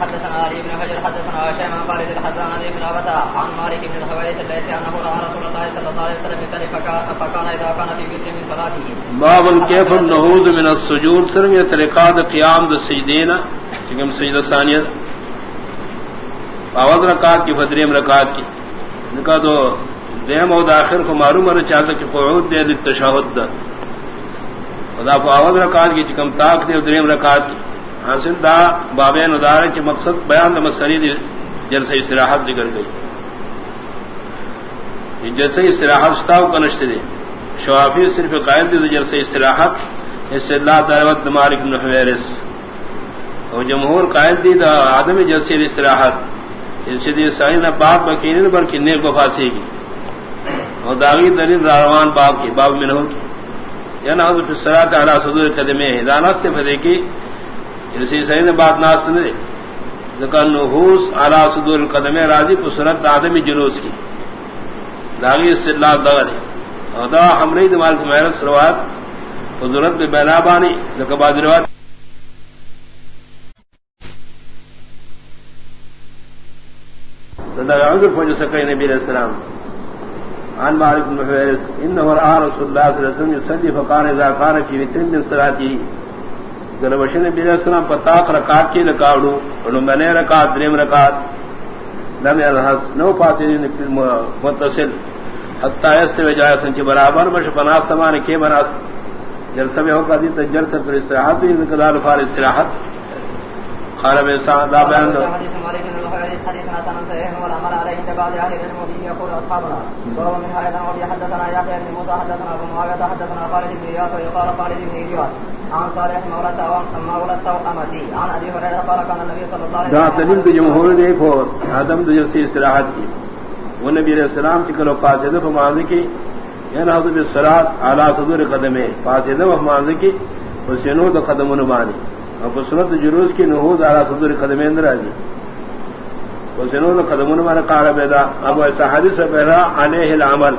حدثنا علي بن حجر، حدثنا هشام عن خالد الحزان عن ابن ابتا عن مالك بن الحويرث الذي انه راى رسول الله صلى الله عليه وسلم يصلي فكان اذا كان في بيت من صلاته. باب كيف النهوض من السجود؟ سرم یہ طریقات قیام السجدین چکم سجدہ ثانیہ اول رکعت کی فدریم رکعت کی. نکا دو دیم او داخر کو معلوم ہے چاہتا کہ قعود دے للتشہد دا. خدا کو اول رکعت کی، چکم تاک دے دریم رکعت کی. حاصل دا بابین ادار کے مقصد بیان دا مسری جلسہ استراحت ذکر گئی۔ جلسہ استراحت ستاو کا نشتے دے۔ شوافی صرف قائد دے جلسہ استراحت، اس اللہ دعوت مالک بن حویرس۔ اور جمہور قائد دی دا آدم جلسہ استراحت۔ اس سے دی سائن باب بکین بلکہ نیک وفاسی کی اور داغی دلیل راروان باب کی، باب میں نہ کی۔ یا نہ پھر سرات اعلیٰ صدور قدمے۔ دانست فدے کی اسی صحیح نے بات ناست نے ذکر نحوس اعلی صدور القدم راضی کو سنت آدمی جلوس کی۔ داغی اس سے استدلال دغل اور دا حمری دمال کی محرت سروات حضورت میں بینا بانی ذکر بعد روات عذر فوج سکے نبی علیہ السلام۔ عن مالك بن حويرث انه راى رسول الله صلى الله عليه وسلم يصلي فقال اذا كان في وتر من صلاته گلوشن نبی علیہ السلام پتاق رکعت کی لکاڑو انہوں میں نے رکعت، دریم رکعت. لم یلحظ نو فاتحین متصل. حتی است وجایت سنچ برابر بش پناستمان کے بناس جلسہ میں ہوگا دیتا جلسہ پر استراحت بھی انقدار فار استراحت. میں سعد دا بیان دو دلیل جمہور دیکھو آدم جلسی استراحت کی۔ وہ نبی علیہ السلام کی کلو فاسد فماضی کی یا نہ سرات اعلیٰ صدور کی حسینوں تو قدم نبانی اور سنت جلوس کی نحود اعلیٰ صدور قدم اندر آجی حسینوں تو قدم نبانا کارا بیدا اب ایسا حدیث پہلا علیہ العمل.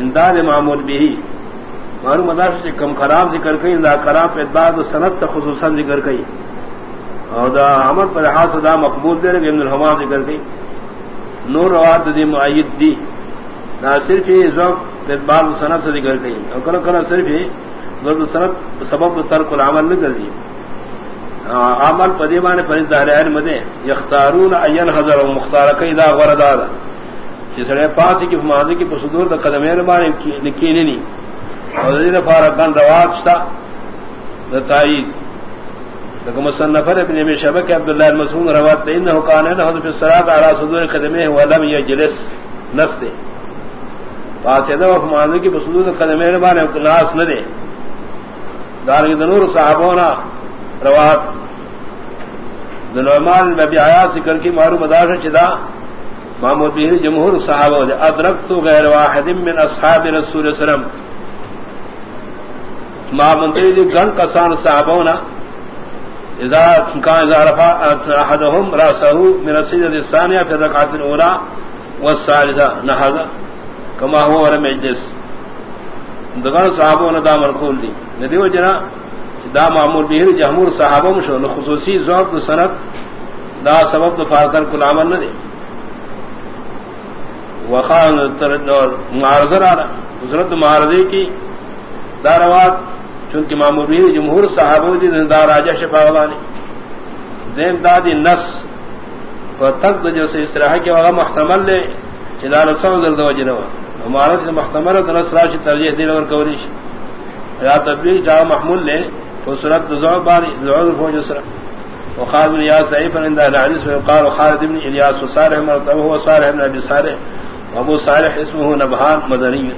انداد معمول بھی معلوم مداش سے کم خراب ذکر کئی دا خراب اعتبار صنعت سے خصوصاً ذکر کئی اور دا عمل پر لحاظ دا مقبول دے رہے ابن الحما ذکر کئی نور رواد دی معید دی. نہ صرف ہی ذوق اعتبار صنعت سے ذکر کئی اور کل کل صرف ہی صنعت سبب ترک العمل نہیں کر دی عمل پدیمان پر دہر مدے یختارون این حضر و مختار کئی دا غرداد جسے پانچ کی ماضی کی پسدور دا قدمین مانے نکینے نہیں اور فارقان رواد شتا تائید لكم الصنفر ابن ابي شبك عبد الله المسعود روات انه كان انه في الصلاه على صدور قدمه ولم يجلس نفسه فاسده وفمانه کی بصدور قدمه نے بارے ناس نہ دے دار کی نور صحابونا روات. دنومان نبی آیا ذکر کی معلوم ادار چدا محمود بھی جمہور صحابہ ادرکت غیر واحد من اصحاب رسول اللہ علیہ وسلم. ما منتری دی گن کسان صحابونا اذا كان اذا رفع احدهم راسه من السجده الثانيه في الاولى كما هو دا ندی وجنا دا معمول به جمهور یعنی صحابہ مشو خصوصی ذوق سند دا سبب تو فارتر کل عمل نہ دے وخان معارضہ حضرت معارضے کی داروات چونکہ معمولی جمہور صحابہ دی زندہ راجہ شفاوانی دیم دادی نس و تک جیسے اس طرح کے وغا محتمل لے چدار سو درد و ہمارا محتمل نس راشی ترجیح دین اور کوریش یا تبلیغ جا محمول لے تو سرت زو باری زعور فوج سر وخالد بن یاس ضعیف عند الحديث وقال خالد بن الياس وصالح مرتبه هو صالح بن ابي صالح وابو صالح اسمه نبهان مدني